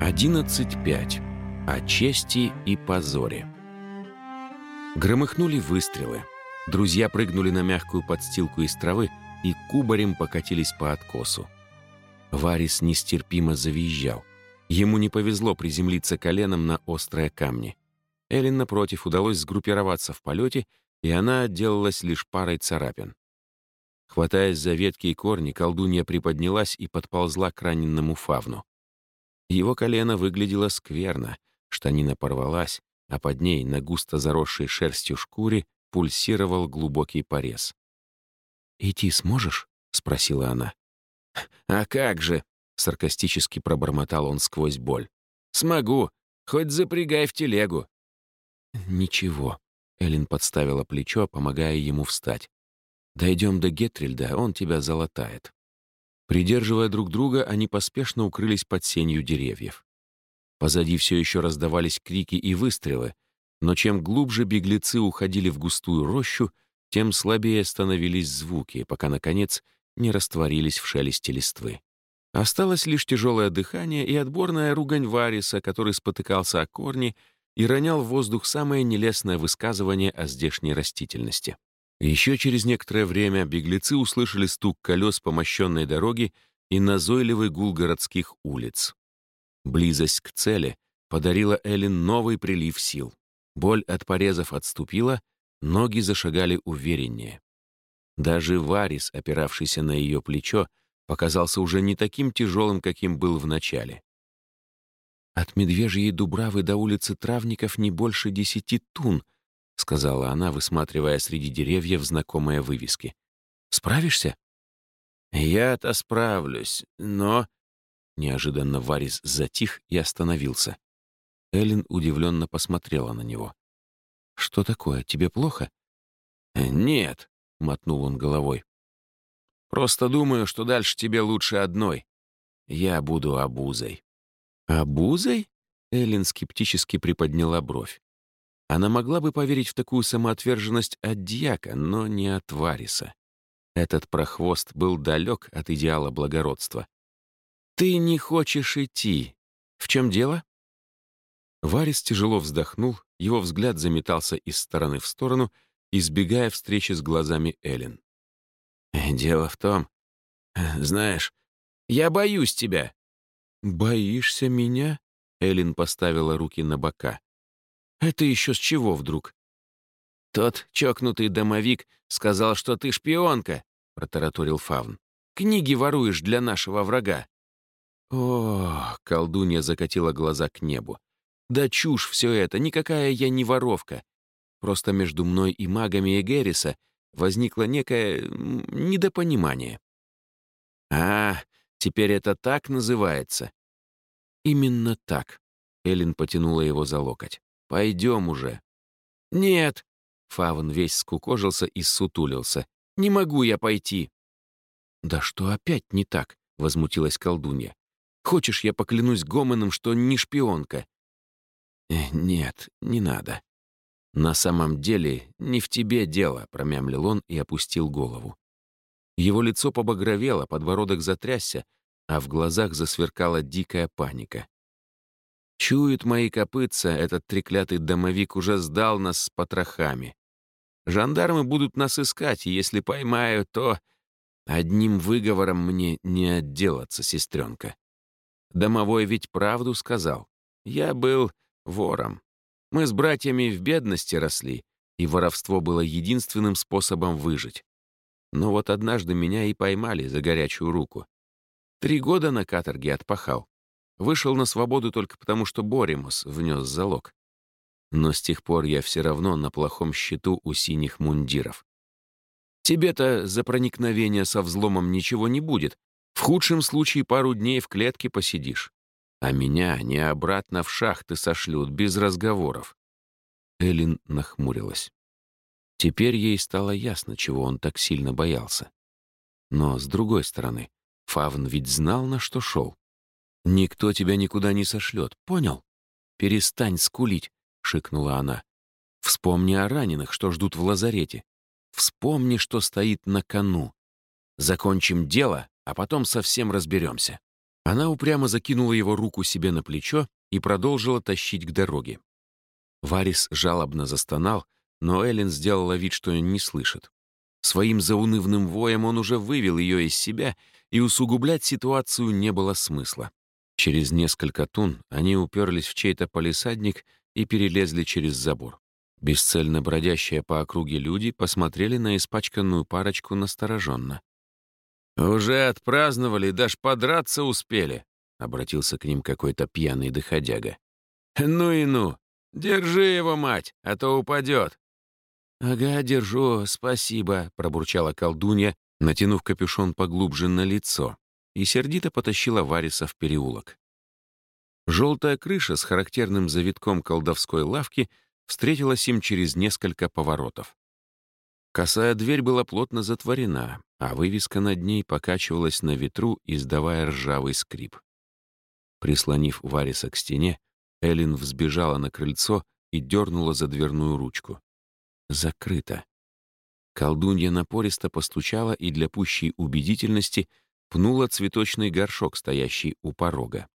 11.5. О чести и позоре. Громыхнули выстрелы. Друзья прыгнули на мягкую подстилку из травы и кубарем покатились по откосу. Варис нестерпимо завизжал. Ему не повезло приземлиться коленом на острые камни. Эллен, напротив, удалось сгруппироваться в полете, и она отделалась лишь парой царапин. Хватаясь за ветки и корни, колдунья приподнялась и подползла к раненному фавну. Его колено выглядело скверно, штанина порвалась, а под ней, на густо заросшей шерстью шкуре, пульсировал глубокий порез. «Идти сможешь?» — спросила она. «А как же!» — саркастически пробормотал он сквозь боль. «Смогу. Хоть запрягай в телегу». «Ничего», — Эллен подставила плечо, помогая ему встать. «Дойдем до Гетрильда, он тебя залатает». Придерживая друг друга, они поспешно укрылись под сенью деревьев. Позади все еще раздавались крики и выстрелы, но чем глубже беглецы уходили в густую рощу, тем слабее становились звуки, пока, наконец, не растворились в шелесте листвы. Осталось лишь тяжелое дыхание и отборная ругань Вариса, который спотыкался о корни и ронял в воздух самое нелестное высказывание о здешней растительности. Еще через некоторое время беглецы услышали стук колес по мощенной дороге и назойливый гул городских улиц. Близость к цели подарила Эллен новый прилив сил. Боль от порезов отступила, ноги зашагали увереннее. Даже Варис, опиравшийся на ее плечо, показался уже не таким тяжелым, каким был в начале. От Медвежьей Дубравы до улицы Травников не больше десяти тун —— сказала она, высматривая среди деревьев знакомые вывески. «Справишься?» «Я-то справлюсь, но...» Неожиданно Варис затих и остановился. Эллен удивленно посмотрела на него. «Что такое, тебе плохо?» «Нет», — мотнул он головой. «Просто думаю, что дальше тебе лучше одной. Я буду обузой». «Обузой?» — Эллен скептически приподняла бровь. Она могла бы поверить в такую самоотверженность от дьяка, но не от Вариса. Этот прохвост был далек от идеала благородства. «Ты не хочешь идти. В чем дело?» Варис тяжело вздохнул, его взгляд заметался из стороны в сторону, избегая встречи с глазами Эллен. «Дело в том, знаешь, я боюсь тебя». «Боишься меня?» Эллен поставила руки на бока. Это еще с чего вдруг? Тот чокнутый домовик сказал, что ты шпионка, протараторил Фавн. Книги воруешь для нашего врага. О, колдунья закатила глаза к небу. Да чушь все это, никакая я не воровка. Просто между мной и магами Эгериса возникло некое недопонимание. А, теперь это так называется? Именно так. Элин потянула его за локоть. Пойдем уже». «Нет». Фавн весь скукожился и сутулился. «Не могу я пойти». «Да что опять не так?» — возмутилась колдунья. «Хочешь, я поклянусь Гомоном, что не шпионка?» э, «Нет, не надо». «На самом деле, не в тебе дело», — промямлил он и опустил голову. Его лицо побагровело, подбородок затрясся, а в глазах засверкала дикая паника. Чуют мои копытца, этот треклятый домовик уже сдал нас с потрохами. Жандармы будут нас искать, и если поймаю, то... Одним выговором мне не отделаться, сестренка. Домовой ведь правду сказал. Я был вором. Мы с братьями в бедности росли, и воровство было единственным способом выжить. Но вот однажды меня и поймали за горячую руку. Три года на каторге отпахал. Вышел на свободу только потому, что Боримус внес залог. Но с тех пор я все равно на плохом счету у синих мундиров. Тебе-то за проникновение со взломом ничего не будет. В худшем случае пару дней в клетке посидишь. А меня не обратно в шахты сошлют, без разговоров. Элин нахмурилась. Теперь ей стало ясно, чего он так сильно боялся. Но, с другой стороны, Фавн ведь знал, на что шел. «Никто тебя никуда не сошлет, понял? Перестань скулить», — шикнула она. «Вспомни о раненых, что ждут в лазарете. Вспомни, что стоит на кону. Закончим дело, а потом совсем разберемся». Она упрямо закинула его руку себе на плечо и продолжила тащить к дороге. Варис жалобно застонал, но Эллен сделала вид, что не слышит. Своим заунывным воем он уже вывел ее из себя, и усугублять ситуацию не было смысла. Через несколько тун они уперлись в чей-то полисадник и перелезли через забор. Бесцельно бродящие по округе люди посмотрели на испачканную парочку настороженно. «Уже отпраздновали, даже подраться успели», — обратился к ним какой-то пьяный доходяга. «Ну и ну! Держи его, мать, а то упадет!» «Ага, держу, спасибо», — пробурчала колдунья, натянув капюшон поглубже на лицо, и сердито потащила Вариса в переулок. Желтая крыша с характерным завитком колдовской лавки встретилась им через несколько поворотов. Косая дверь была плотно затворена, а вывеска над ней покачивалась на ветру, издавая ржавый скрип. Прислонив Вариса к стене, Эллен взбежала на крыльцо и дернула за дверную ручку. Закрыто. Колдунья напористо постучала и для пущей убедительности пнула цветочный горшок, стоящий у порога.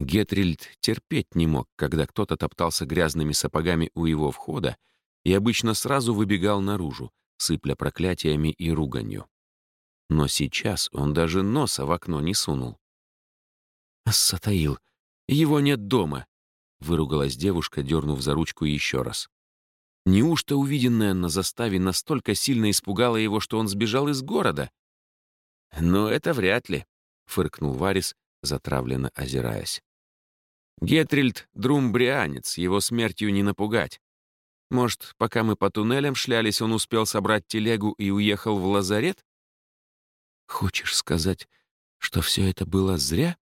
Гетрильд терпеть не мог, когда кто-то топтался грязными сапогами у его входа и обычно сразу выбегал наружу, сыпля проклятиями и руганью. Но сейчас он даже носа в окно не сунул. «Сатаил, его нет дома», — выругалась девушка, дернув за ручку еще раз. Неужто увиденное на заставе настолько сильно испугало его, что он сбежал из города? «Но это вряд ли», — фыркнул Варис, затравленно озираясь. «Гетрильд — друмбрианец, его смертью не напугать. Может, пока мы по туннелям шлялись, он успел собрать телегу и уехал в лазарет? Хочешь сказать, что все это было зря?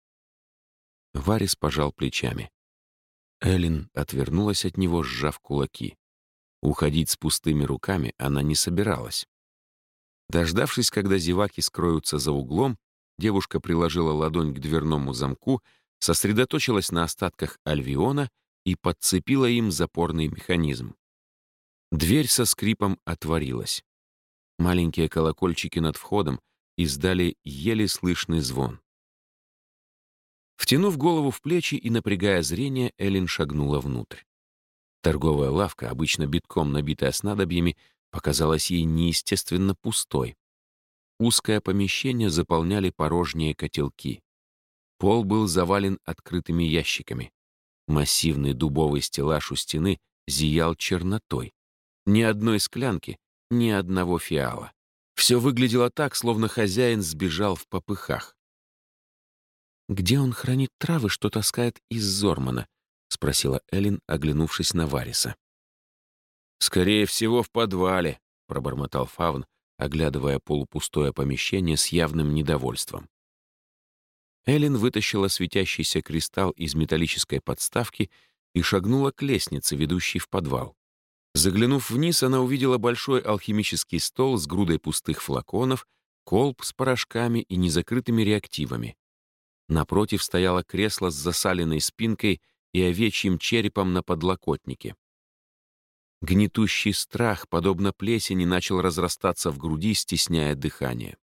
Варис пожал плечами. Эллен отвернулась от него, сжав кулаки. Уходить с пустыми руками она не собиралась. Дождавшись, когда зеваки скроются за углом, девушка приложила ладонь к дверному замку, сосредоточилась на остатках альвиона и подцепила им запорный механизм. Дверь со скрипом отворилась. Маленькие колокольчики над входом издали еле слышный звон. Втянув голову в плечи и напрягая зрение, Эллен шагнула внутрь. Торговая лавка, обычно битком набитая снадобьями, показалась ей неестественно пустой. Узкое помещение заполняли порожние котелки. Пол был завален открытыми ящиками. Массивный дубовый стеллаж у стены зиял чернотой. Ни одной склянки, ни одного фиала. Все выглядело так, словно хозяин сбежал в попыхах. «Где он хранит травы, что таскает из Зормана?» — спросила Эллен, оглянувшись на Вариса. «Скорее всего, в подвале», — пробормотал Фавн, оглядывая полупустое помещение с явным недовольством. Эллен вытащила светящийся кристалл из металлической подставки и шагнула к лестнице, ведущей в подвал. Заглянув вниз, она увидела большой алхимический стол с грудой пустых флаконов, колб с порошками и незакрытыми реактивами. Напротив стояло кресло с засаленной спинкой и овечьим черепом на подлокотнике. Гнетущий страх, подобно плесени, начал разрастаться в груди, стесняя дыхание.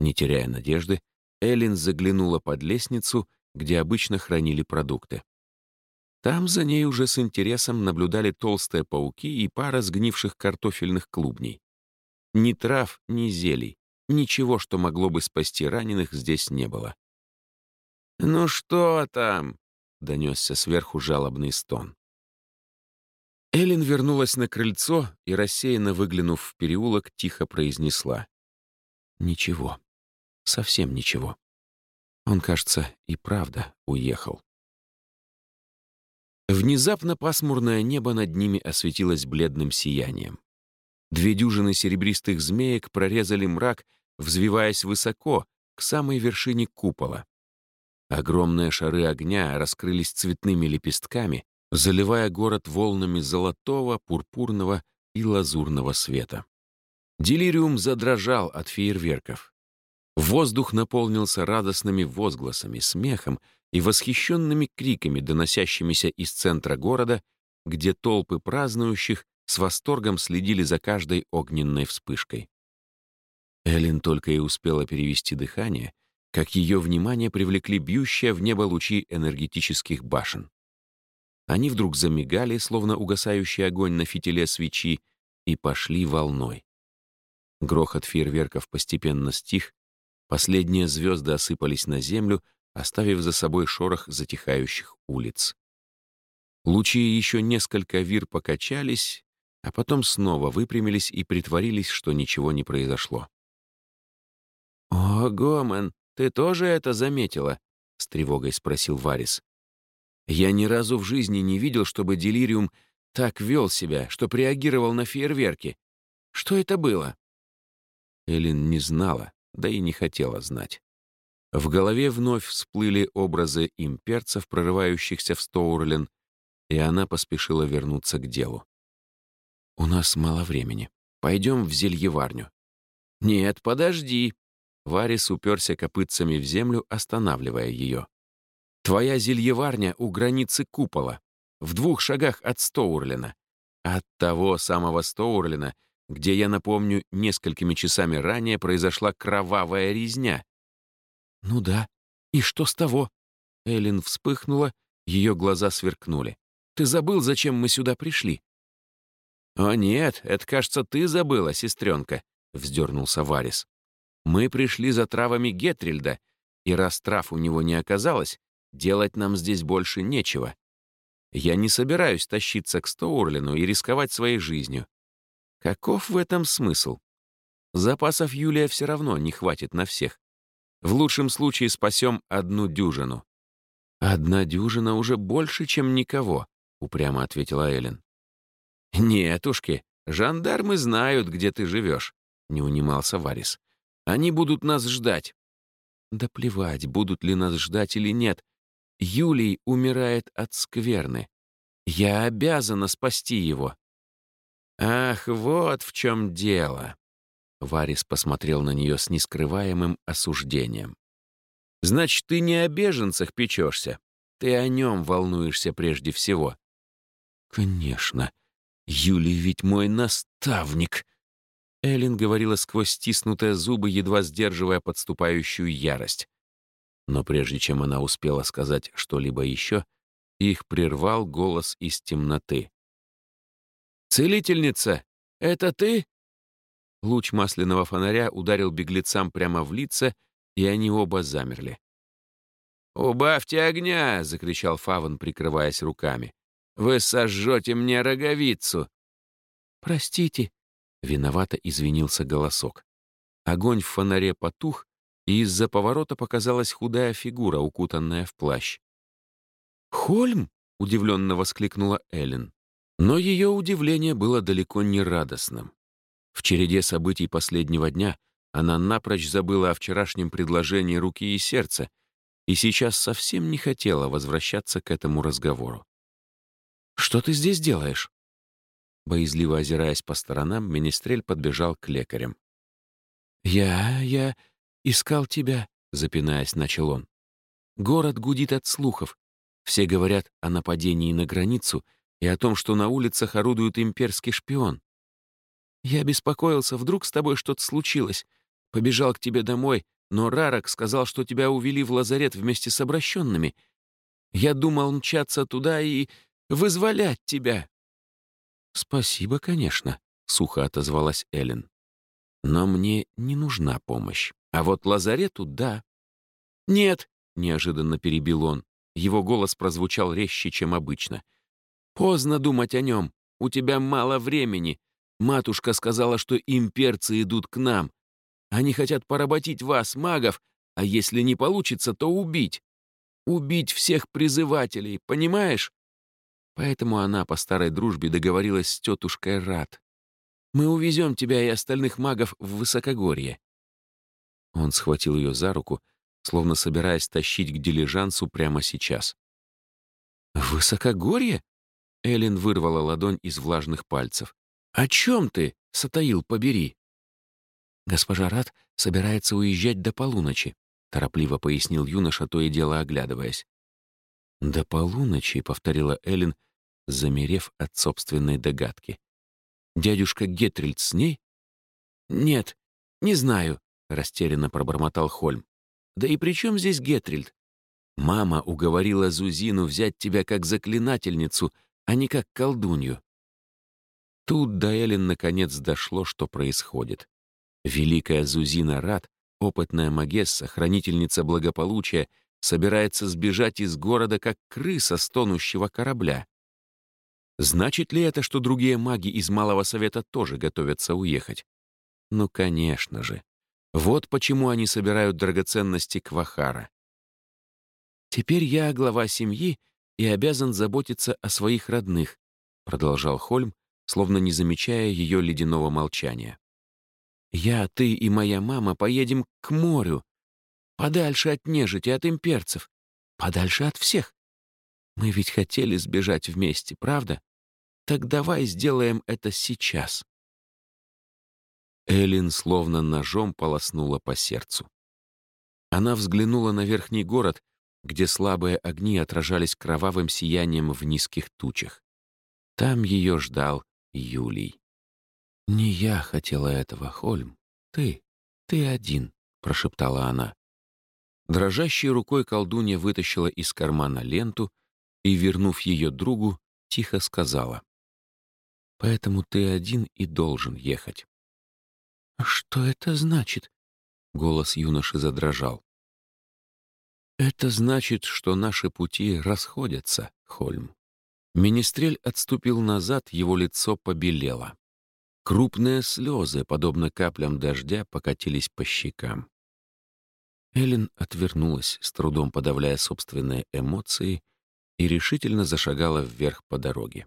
Не теряя надежды, Эллен заглянула под лестницу, где обычно хранили продукты. Там за ней уже с интересом наблюдали толстые пауки и пара сгнивших картофельных клубней. Ни трав, ни зелий, ничего, что могло бы спасти раненых, здесь не было. «Ну что там?» — донесся сверху жалобный стон. Эллен вернулась на крыльцо и, рассеянно выглянув в переулок, тихо произнесла. «Ничего. Совсем ничего. Он, кажется, и правда уехал». Внезапно пасмурное небо над ними осветилось бледным сиянием. Две дюжины серебристых змеек прорезали мрак, взвиваясь высоко, к самой вершине купола. Огромные шары огня раскрылись цветными лепестками, заливая город волнами золотого, пурпурного и лазурного света. Делириум задрожал от фейерверков. Воздух наполнился радостными возгласами, смехом и восхищенными криками, доносящимися из центра города, где толпы празднующих с восторгом следили за каждой огненной вспышкой. Эллен только и успела перевести дыхание как ее внимание привлекли бьющие в небо лучи энергетических башен. Они вдруг замигали, словно угасающий огонь на фитиле свечи, и пошли волной. Грохот фейерверков постепенно стих, последние звезды осыпались на землю, оставив за собой шорох затихающих улиц. Лучи еще несколько вир покачались, а потом снова выпрямились и притворились, что ничего не произошло. «О, Гомен, ты тоже это заметила?» — с тревогой спросил Варис. «Я ни разу в жизни не видел, чтобы Делириум так вел себя, что реагировал на фейерверки. Что это было?» Элин не знала, да и не хотела знать. В голове вновь всплыли образы имперцев, прорывающихся в Стоурлен, и она поспешила вернуться к делу. «У нас мало времени. Пойдем в зельеварню». «Нет, подожди». Варис уперся копытцами в землю, останавливая ее. «Твоя зельеварня у границы купола, в двух шагах от Стоурлина. От того самого Стоурлина, где, я напомню, несколькими часами ранее произошла кровавая резня». «Ну да. И что с того?» Эллен вспыхнула, ее глаза сверкнули. Ты забыл, зачем мы сюда пришли?» «О нет, это, кажется, ты забыла, сестренка», — вздернулся Варис. «Мы пришли за травами Гетрильда, и раз трав у него не оказалось, делать нам здесь больше нечего. Я не собираюсь тащиться к Стоурлину и рисковать своей жизнью. Каков в этом смысл? Запасов Юлия все равно не хватит на всех. В лучшем случае спасем одну дюжину. Одна дюжина уже больше, чем никого упрямо ответила Эллен. «Нетушки, жандармы знают, где ты живешь», — не унимался Варис. «Они будут нас ждать». «Да плевать, будут ли нас ждать или нет. Юлий умирает от скверны. Я обязана спасти его». «Ах, вот в чем дело!» Варис посмотрел на нее с нескрываемым осуждением. «Значит, ты не о беженцах печешься. Ты о нем волнуешься прежде всего. «Конечно. Юлий ведь мой наставник!» Эллен говорила сквозь стиснутые зубы, едва сдерживая подступающую ярость. Но прежде чем она успела сказать что-либо еще, их прервал голос из темноты. «Целительница, это ты?» Луч масляного фонаря ударил беглецам прямо в лица, и они оба замерли. «Убавьте огня!» — закричал Фаван, прикрываясь руками. Вы сожжете мне роговицу!» «Простите!» — виновато извинился голосок. Огонь в фонаре потух, и из-за поворота показалась худая фигура, укутанная в плащ. «Хольм!» — удивленно воскликнула Эллен. Но ее удивление было далеко не радостным. В череде событий последнего дня она напрочь забыла о вчерашнем предложении руки и сердца и сейчас совсем не хотела возвращаться к этому разговору. «Что ты здесь делаешь?» Боязливо озираясь по сторонам, Министрель подбежал к лекарям. «Я... я искал тебя», — запинаясь, начал он. «Город гудит от слухов. Все говорят о нападении на границу и о том, что на улицах орудует имперский шпион. Я беспокоился, вдруг с тобой что-то случилось. Побежал к тебе домой, но Рарок сказал, что тебя увели в лазарет вместе с обращенными. Я думал мчаться туда и вызволять тебя». «Спасибо, конечно», — сухо отозвалась Эллен. «Но мне не нужна помощь. А вот лазарету — да». «Нет», — неожиданно перебил он. Его голос прозвучал резче, чем обычно. «Поздно думать о нем. У тебя мало времени. Матушка сказала, что имперцы идут к нам. Они хотят поработить вас, магов, а если не получится, то убить. Убить всех призывателей, понимаешь? Поэтому она по старой дружбе договорилась с тетушкой Рад. Мы увезем тебя и остальных магов в Высокогорье». Он схватил ее за руку, словно собираясь тащить к дилижансу прямо сейчас. «Высокогорье?» Эллен вырвала ладонь из влажных пальцев. «О чем ты, Сатаил, побери?» «Госпожа Рад собирается уезжать до полуночи», торопливо пояснил юноша, то и дело оглядываясь. «До полуночи», — повторила Эллен, замерев от собственной догадки. «Дядюшка Гетрильд с ней?» «Нет, не знаю», — растерянно пробормотал Хольм. Да и при чем здесь Гетрильд? Мама уговорила Зузину взять тебя как заклинательницу, а не как колдунью. Тут до Эллен наконец дошло, что происходит. Великая Зузина Рад, опытная магесса, хранительница благополучия, собирается сбежать из города, как крыса с тонущего корабля. Значит ли это, что другие маги из Малого Совета тоже готовятся уехать? Ну, конечно же. Вот почему они собирают драгоценности Квахара. «Теперь я глава семьи и обязан заботиться о своих родных», продолжал Хольм, словно не замечая ее ледяного молчания. «Я, ты и моя мама поедем к морю, подальше от нежити, от имперцев, подальше от всех. Мы ведь хотели сбежать вместе, правда? Так давай сделаем это сейчас». Элин словно ножом полоснула по сердцу. Она взглянула на верхний город, где слабые огни отражались кровавым сиянием в низких тучах. Там ее ждал Юлий. «Не я хотела этого, Хольм. Ты, ты один», — прошептала она. Дрожащей рукой колдунья вытащила из кармана ленту и, вернув ее другу, тихо сказала. «Поэтому ты один и должен ехать». «А «Что это значит?» — голос юноши задрожал. «Это значит, что наши пути расходятся, Хольм». Министрель отступил назад, его лицо побелело. Крупные слезы, подобно каплям дождя, покатились по щекам. Эллен отвернулась, с трудом подавляя собственные эмоции, и решительно зашагала вверх по дороге.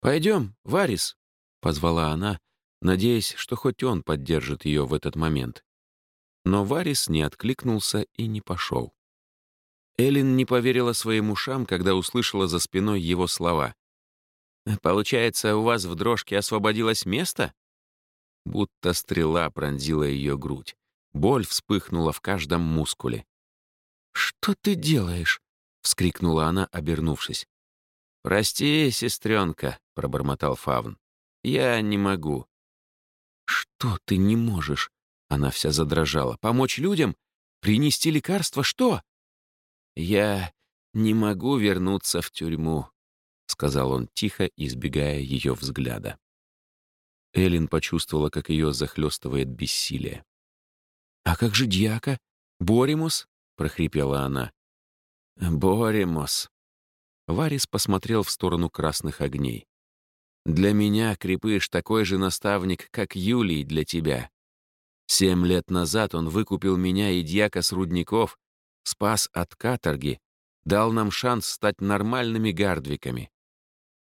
«Пойдем, Варис!» — позвала она, надеясь, что хоть он поддержит ее в этот момент. Но Варис не откликнулся и не пошел. Эллен не поверила своим ушам, когда услышала за спиной его слова. «Получается, у вас в дрожке освободилось место?» Будто стрела пронзила ее грудь. Боль вспыхнула в каждом мускуле. «Что ты делаешь?» — вскрикнула она, обернувшись. «Прости, сестренка», — пробормотал Фавн. «Я не могу». «Что ты не можешь?» Она вся задрожала. «Помочь людям? Принести лекарства? Что?» «Я не могу вернуться в тюрьму», — сказал он тихо, избегая ее взгляда. Элин почувствовала, как ее захлестывает бессилие. «А как же дьяка? Боримус?» — прохрипела она. «Боримус». Варис посмотрел в сторону красных огней. «Для меня, Крепыш, такой же наставник, как Юлий для тебя. Семь лет назад он выкупил меня и дьяка с рудников, спас от каторги, дал нам шанс стать нормальными гардвиками.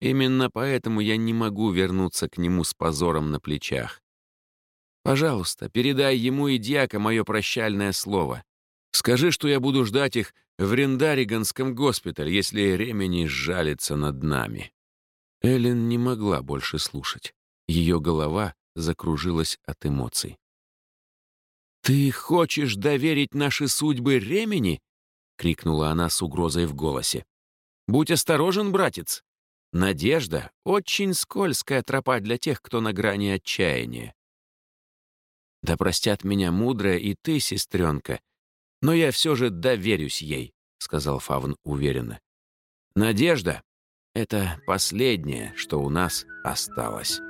Именно поэтому я не могу вернуться к нему с позором на плечах. Пожалуйста, передай ему и дьяка мое прощальное слово. Скажи, что я буду ждать их в Рендариганском госпитале, если Ремени сжалится над нами». Эллен не могла больше слушать. Ее голова закружилась от эмоций. «Ты хочешь доверить наши судьбы Ремени?» — крикнула она с угрозой в голосе. «Будь осторожен, братец. Надежда — очень скользкая тропа для тех, кто на грани отчаяния. Да простят меня мудрая и ты, сестренка, но я все же доверюсь ей», — сказал Фавн уверенно. «Надежда — это последнее, что у нас осталось».